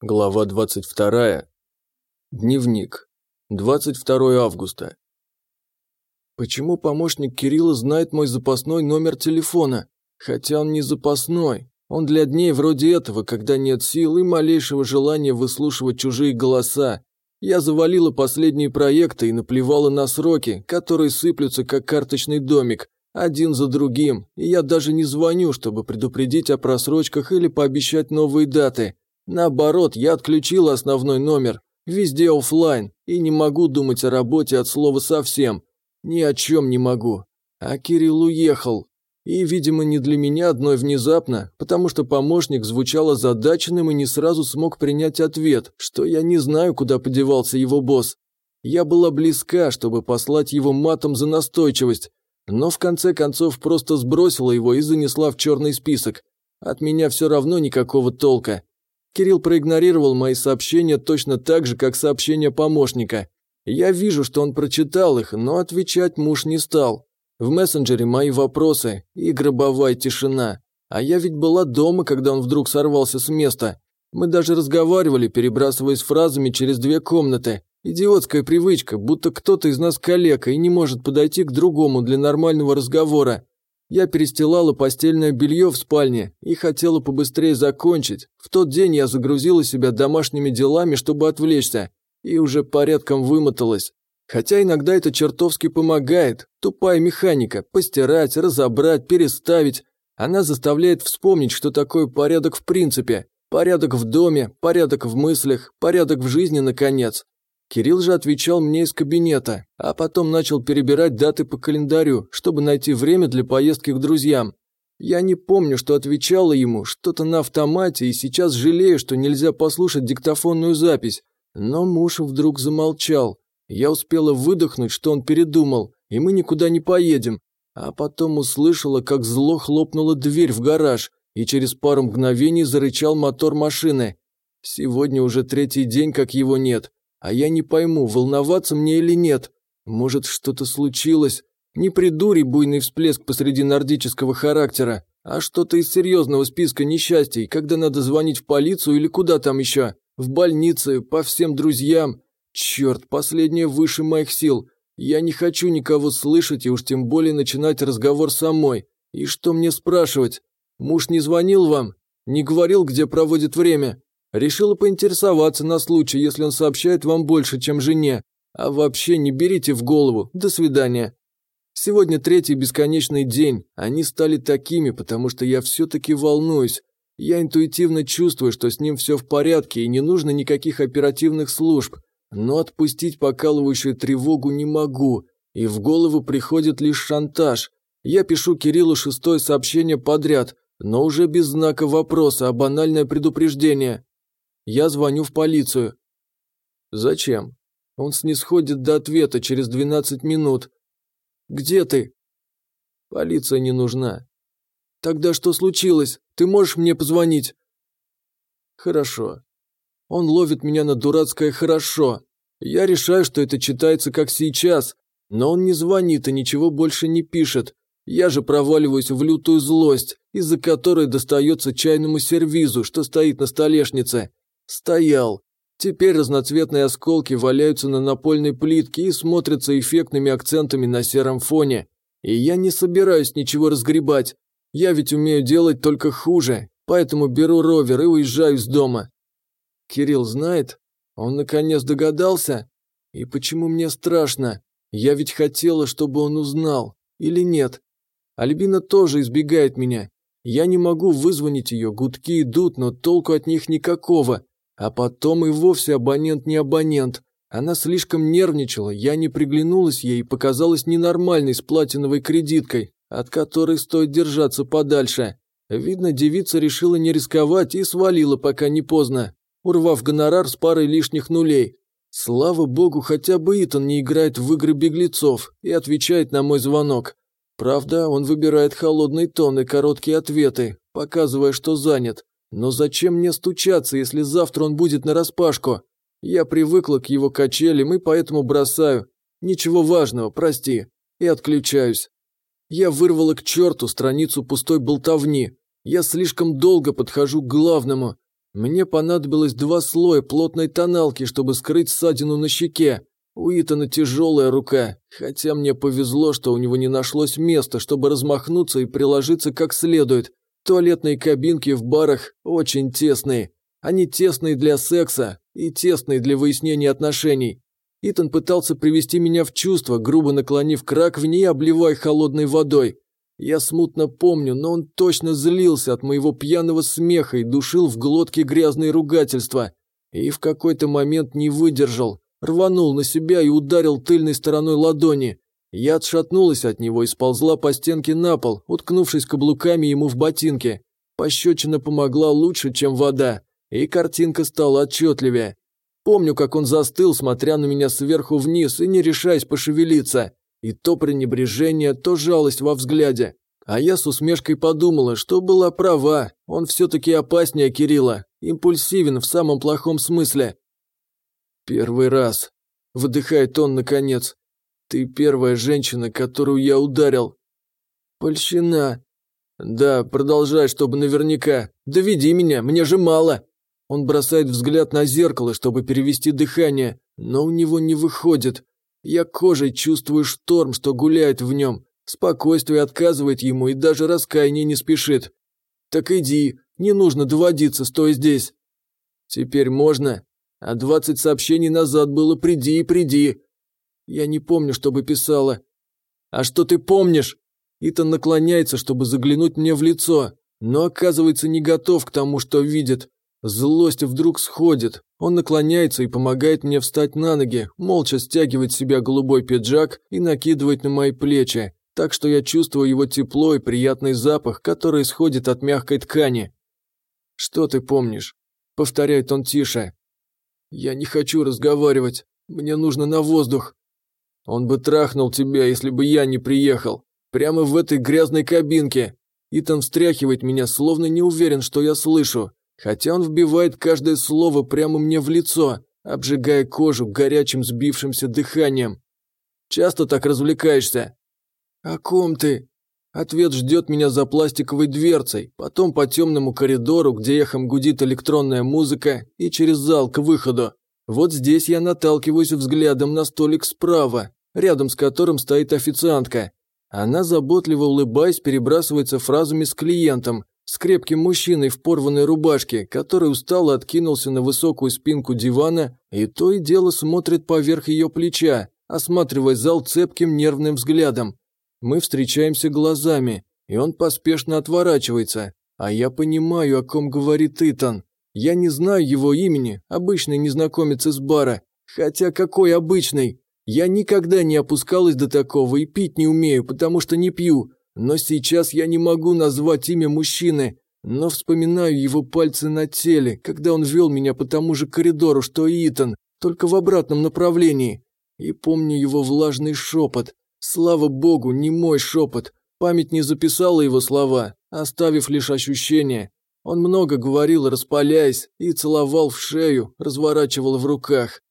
Глава 22. Дневник. 22 августа. Почему помощник Кирилла знает мой запасной номер телефона? Хотя он не запасной. Он для дней вроде этого, когда нет сил и малейшего желания выслушивать чужие голоса. Я завалила последние проекты и наплевала на сроки, которые сыплются как карточный домик, один за другим, и я даже не звоню, чтобы предупредить о просрочках или пообещать новые даты. Наоборот, я отключила основной номер, везде офлайн, и не могу думать о работе от слова совсем. Ни о чем не могу. А Кирилл уехал. И, видимо, не для меня одной внезапно, потому что помощник звучал озадаченным и не сразу смог принять ответ, что я не знаю, куда подевался его босс. Я была близка, чтобы послать его матом за настойчивость, но в конце концов просто сбросила его и занесла в черный список. От меня все равно никакого толка. Кирилл проигнорировал мои сообщения точно так же, как сообщения помощника. Я вижу, что он прочитал их, но отвечать муж не стал. В мессенджере мои вопросы и гробовая тишина. А я ведь была дома, когда он вдруг сорвался с места. Мы даже разговаривали, перебрасываясь фразами через две комнаты. Идиотская привычка, будто кто-то из нас калека и не может подойти к другому для нормального разговора. Я перестилала постельное белье в спальне и хотела побыстрее закончить. В тот день я загрузила себя домашними делами, чтобы отвлечься, и уже порядком вымоталась. Хотя иногда это чертовски помогает. Тупая механика – постирать, разобрать, переставить. Она заставляет вспомнить, что такое порядок в принципе. Порядок в доме, порядок в мыслях, порядок в жизни, наконец. Кирилл же отвечал мне из кабинета, а потом начал перебирать даты по календарю, чтобы найти время для поездки к друзьям. Я не помню, что отвечала ему, что-то на автомате, и сейчас жалею, что нельзя послушать диктофонную запись. Но муж вдруг замолчал. Я успела выдохнуть, что он передумал, и мы никуда не поедем. А потом услышала, как зло хлопнула дверь в гараж, и через пару мгновений зарычал мотор машины. Сегодня уже третий день, как его нет. А я не пойму, волноваться мне или нет. Может, что-то случилось? Не придури буйный всплеск посреди нордического характера, а что-то из серьезного списка несчастий, когда надо звонить в полицию или куда там еще. В больнице, по всем друзьям. Черт, последнее выше моих сил. Я не хочу никого слышать и уж тем более начинать разговор самой. И что мне спрашивать? Муж не звонил вам? Не говорил, где проводит время? Решила поинтересоваться на случай, если он сообщает вам больше, чем жене. А вообще не берите в голову. До свидания. Сегодня третий бесконечный день. Они стали такими, потому что я все-таки волнуюсь. Я интуитивно чувствую, что с ним все в порядке и не нужно никаких оперативных служб. Но отпустить покалывающую тревогу не могу. И в голову приходит лишь шантаж. Я пишу Кириллу шестое сообщение подряд, но уже без знака вопроса, а банальное предупреждение. Я звоню в полицию. Зачем? Он снисходит до ответа через 12 минут. Где ты? Полиция не нужна. Тогда что случилось? Ты можешь мне позвонить? Хорошо. Он ловит меня на дурацкое «хорошо». Я решаю, что это читается как сейчас, но он не звонит и ничего больше не пишет. Я же проваливаюсь в лютую злость, из-за которой достается чайному сервизу, что стоит на столешнице. Стоял. Теперь разноцветные осколки валяются на напольной плитке и смотрятся эффектными акцентами на сером фоне. И я не собираюсь ничего разгребать. Я ведь умею делать только хуже, поэтому беру ровер и уезжаю из дома. Кирилл знает? Он наконец догадался? И почему мне страшно? Я ведь хотела, чтобы он узнал. Или нет? Альбина тоже избегает меня. Я не могу вызвонить ее, гудки идут, но толку от них никакого. А потом и вовсе абонент не абонент. Она слишком нервничала, я не приглянулась ей и показалась ненормальной с платиновой кредиткой, от которой стоит держаться подальше. Видно, девица решила не рисковать и свалила, пока не поздно, урвав гонорар с парой лишних нулей. Слава богу, хотя бы Итан не играет в игры беглецов и отвечает на мой звонок. Правда, он выбирает холодный тон и короткие ответы, показывая, что занят. Но зачем мне стучаться, если завтра он будет нараспашку? Я привыкла к его качелям и поэтому бросаю. Ничего важного, прости. И отключаюсь. Я вырвала к черту страницу пустой болтовни. Я слишком долго подхожу к главному. Мне понадобилось два слоя плотной тоналки, чтобы скрыть ссадину на щеке. У Итана тяжелая рука, хотя мне повезло, что у него не нашлось места, чтобы размахнуться и приложиться как следует. Туалетные кабинки в барах очень тесные. Они тесные для секса и тесные для выяснения отношений. Итан пытался привести меня в чувство, грубо наклонив к раковине и обливая холодной водой. Я смутно помню, но он точно злился от моего пьяного смеха и душил в глотке грязные ругательства. И в какой-то момент не выдержал, рванул на себя и ударил тыльной стороной ладони. Я отшатнулась от него и сползла по стенке на пол, уткнувшись каблуками ему в ботинки. Пощечина помогла лучше, чем вода, и картинка стала отчетливее. Помню, как он застыл, смотря на меня сверху вниз и не решаясь пошевелиться. И то пренебрежение, то жалость во взгляде. А я с усмешкой подумала, что была права, он все-таки опаснее Кирилла, импульсивен в самом плохом смысле. «Первый раз», – выдыхает он наконец, – «ты первая женщина, которую я ударил». «Польщина». «Да, продолжай, чтобы наверняка. Доведи меня, мне же мало». Он бросает взгляд на зеркало, чтобы перевести дыхание, но у него не выходит. Я кожей чувствую шторм, что гуляет в нем. Спокойствие отказывает ему и даже раскаяние не спешит. Так иди, не нужно доводиться, стой здесь. Теперь можно. А двадцать сообщений назад было «приди и приди». Я не помню, чтобы писала. А что ты помнишь? Итан наклоняется, чтобы заглянуть мне в лицо, но оказывается не готов к тому, что видит. Злость вдруг сходит. Он наклоняется и помогает мне встать на ноги, молча стягивает с себя голубой пиджак и накидывает на мои плечи, так что я чувствую его тепло и приятный запах, который исходит от мягкой ткани. «Что ты помнишь?» – повторяет он тише. «Я не хочу разговаривать. Мне нужно на воздух». «Он бы трахнул тебя, если бы я не приехал. Прямо в этой грязной кабинке». Итан встряхивает меня, словно не уверен, что я слышу хотя он вбивает каждое слово прямо мне в лицо, обжигая кожу горячим сбившимся дыханием. «Часто так развлекаешься?» «О ком ты?» Ответ ждет меня за пластиковой дверцей, потом по темному коридору, где эхом гудит электронная музыка, и через зал к выходу. Вот здесь я наталкиваюсь взглядом на столик справа, рядом с которым стоит официантка. Она, заботливо улыбаясь, перебрасывается фразами с клиентом, с крепким мужчиной в порванной рубашке, который устало откинулся на высокую спинку дивана и то и дело смотрит поверх ее плеча, осматривая зал цепким нервным взглядом. Мы встречаемся глазами, и он поспешно отворачивается, а я понимаю, о ком говорит Итан. Я не знаю его имени, обычный незнакомец из бара. Хотя какой обычный? Я никогда не опускалась до такого и пить не умею, потому что не пью, но сейчас я не могу назвать имя мужчины, но вспоминаю его пальцы на теле, когда он вел меня по тому же коридору, что и Итан, только в обратном направлении. И помню его влажный шепот. Слава богу, не мой шепот. Память не записала его слова, оставив лишь ощущение. Он много говорил, распаляясь, и целовал в шею, разворачивал в руках.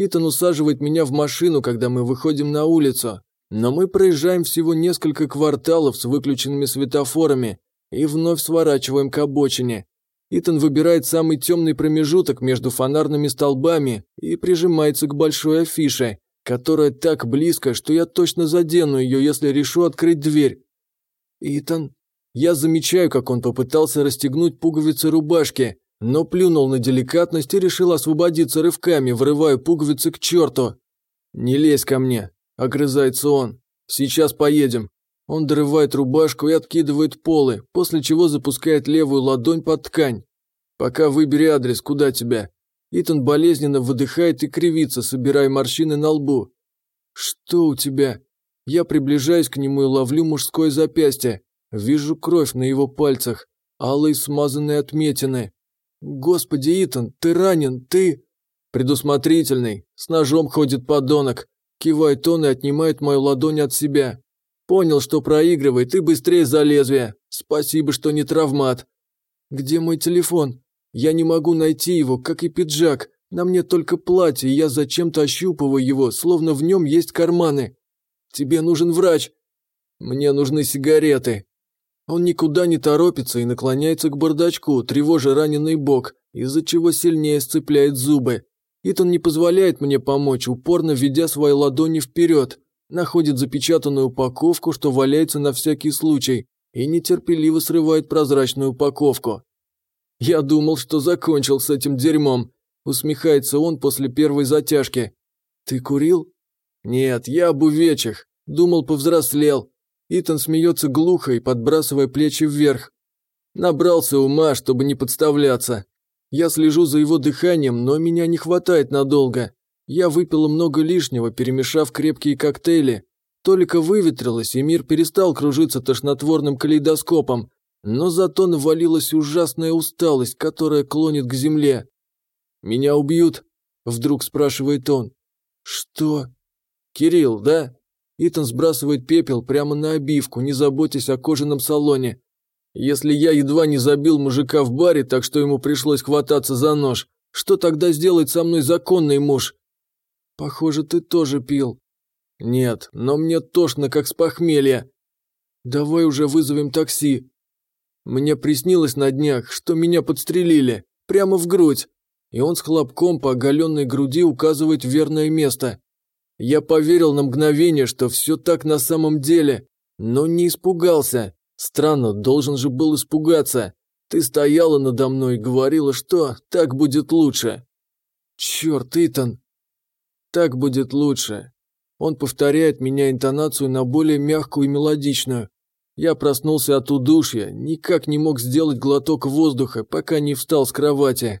Итан усаживает меня в машину, когда мы выходим на улицу, но мы проезжаем всего несколько кварталов с выключенными светофорами и вновь сворачиваем к обочине. Итан выбирает самый темный промежуток между фонарными столбами и прижимается к большой афише, которая так близко, что я точно задену ее, если решу открыть дверь. Итан. Я замечаю, как он попытался расстегнуть пуговицы рубашки, но плюнул на деликатность и решил освободиться рывками, вырывая пуговицы к черту. «Не лезь ко мне», Огрызается он. «Сейчас поедем». Он дорывает рубашку и откидывает полы, после чего запускает левую ладонь под ткань. «Пока выбери адрес, куда тебя?» Итан болезненно выдыхает и кривится, собирая морщины на лбу. «Что у тебя?» Я приближаюсь к нему и ловлю мужское запястье. Вижу кровь на его пальцах, алые смазанные отметины. «Господи, Итан, ты ранен, ты...» «Предусмотрительный, с ножом ходит подонок. Кивает он и отнимает мою ладонь от себя. Понял, что проигрывает, и быстрее за лезвие. Спасибо, что не травмат. Где мой телефон? Я не могу найти его, как и пиджак. На мне только платье, и я зачем-то ощупываю его, словно в нем есть карманы. Тебе нужен врач. Мне нужны сигареты. Он никуда не торопится и наклоняется к бардачку, тревожа раненый бок, из-за чего сильнее сцепляет зубы. Итан не позволяет мне помочь, упорно ведя свои ладони вперед, находит запечатанную упаковку, что валяется на всякий случай, и нетерпеливо срывает прозрачную упаковку. «Я думал, что закончил с этим дерьмом», – усмехается он после первой затяжки. «Ты курил?» «Нет, я об увечьях. Думал, повзрослел. Итан смеется глухо и подбрасывая плечи вверх. Набрался ума, чтобы не подставляться. Я слежу за его дыханием, но меня не хватает надолго. Я выпила много лишнего, перемешав крепкие коктейли. Только выветрилось, и мир перестал кружиться тошнотворным калейдоскопом. Но зато навалилась ужасная усталость, которая клонит к земле. «Меня убьют?» – вдруг спрашивает он. «Что?» «Кирилл, да?» Итан сбрасывает пепел прямо на обивку, не заботясь о кожаном салоне. Если я едва не забил мужика в баре, так что ему пришлось хвататься за нож, что тогда сделает со мной законный муж? Похоже, ты тоже пил. Нет, но мне тошно, как с похмелья. Давай уже вызовем такси. Мне приснилось на днях, что меня подстрелили, прямо в грудь. И он с хлопком по оголенной груди указывает верное место. Я поверил на мгновение, что все так на самом деле, но не испугался. Странно, должен же был испугаться. Ты стояла надо мной и говорила, что так будет лучше. Черт, Итан. Так будет лучше. Он повторяет меня интонацию на более мягкую и мелодичную. Я проснулся от удушья, никак не мог сделать глоток воздуха, пока не встал с кровати.